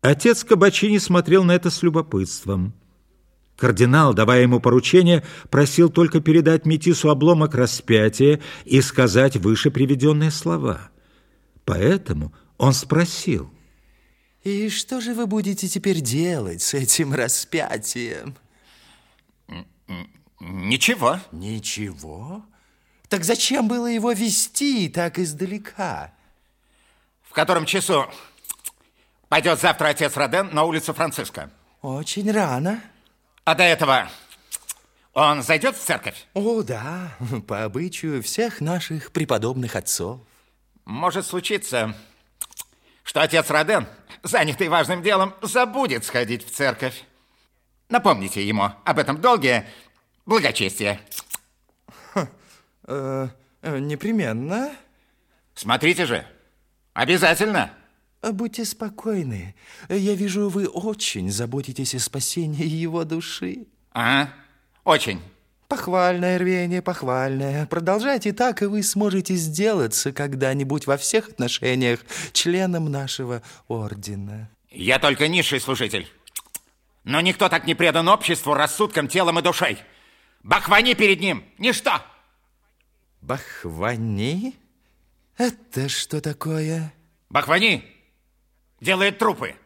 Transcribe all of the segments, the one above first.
Отец Кабачини смотрел на это с любопытством. Кардинал, давая ему поручение, просил только передать Метису обломок распятия и сказать выше приведенные слова. Поэтому он спросил. «И что же вы будете теперь делать с этим распятием?» Ничего. Ничего? Так зачем было его вести так издалека? В котором часу пойдет завтра отец Роден на улицу Франциска? Очень рано. А до этого он зайдет в церковь? О, да, по обычаю всех наших преподобных отцов. Может случиться, что отец Роден, занятый важным делом, забудет сходить в церковь. Напомните ему об этом долге благочестие. Ха, э, э, непременно. Смотрите же, обязательно. Будьте спокойны. Я вижу, вы очень заботитесь о спасении его души. Ага, очень. Похвальное рвение, похвальное. Продолжайте так, и вы сможете сделаться когда-нибудь во всех отношениях членом нашего ордена. Я только низший служитель. Но никто так не предан обществу рассудком, телом и душой. Бахвани перед ним, ничто. Бахвани? Это что такое? Бахвани делает трупы,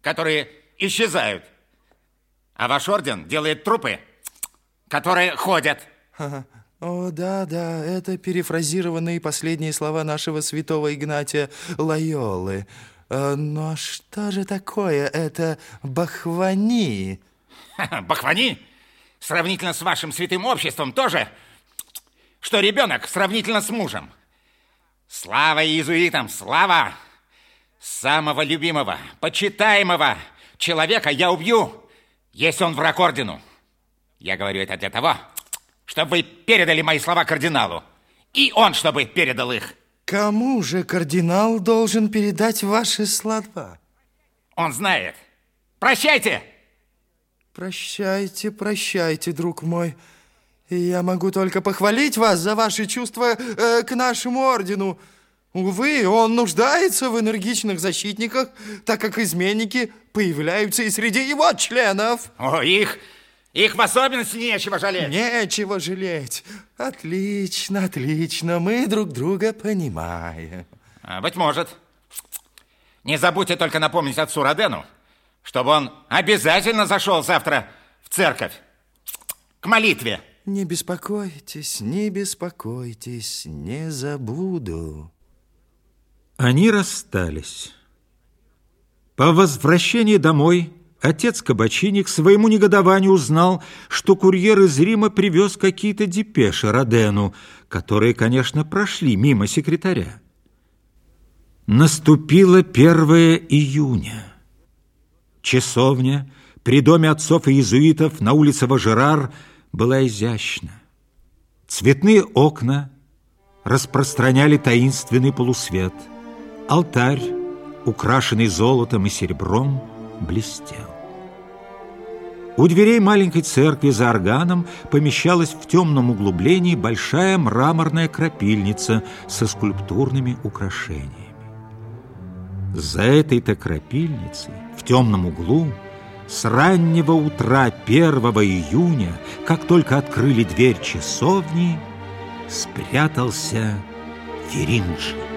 которые исчезают. А ваш орден делает трупы, которые ходят. О, да, да, это перефразированные последние слова нашего святого Игнатия Лайолы. Э, но что же такое это бахвани? Бахвани? Сравнительно с вашим святым обществом тоже, что ребенок сравнительно с мужем. Слава иезуитам, слава! Самого любимого, почитаемого человека я убью, если он враг ордену. Я говорю это для того, чтобы вы передали мои слова кардиналу. И он, чтобы передал их. Кому же кардинал должен передать ваши слова? Он знает. Прощайте! Прощайте, прощайте, друг мой. Я могу только похвалить вас за ваши чувства э, к нашему ордену. Увы, он нуждается в энергичных защитниках, так как изменники появляются и среди его членов. О, их, их в особенности нечего жалеть. Нечего жалеть. Отлично, отлично. Мы друг друга понимаем. А, быть может. Не забудьте только напомнить отцу Родену, чтобы он обязательно зашел завтра в церковь к молитве. Не беспокойтесь, не беспокойтесь, не забуду. Они расстались. По возвращении домой отец Кабачини к своему негодованию узнал, что курьер из Рима привез какие-то депеши Родену, которые, конечно, прошли мимо секретаря. Наступило 1 июня. Часовня при доме отцов и иезуитов на улице Важерар была изящна. Цветные окна распространяли таинственный полусвет. Алтарь, украшенный золотом и серебром, блестел. У дверей маленькой церкви за органом помещалась в темном углублении большая мраморная крапильница со скульптурными украшениями. За этой-то крапильницей в темном углу с раннего утра 1 июня, как только открыли дверь часовни, спрятался Феринджи.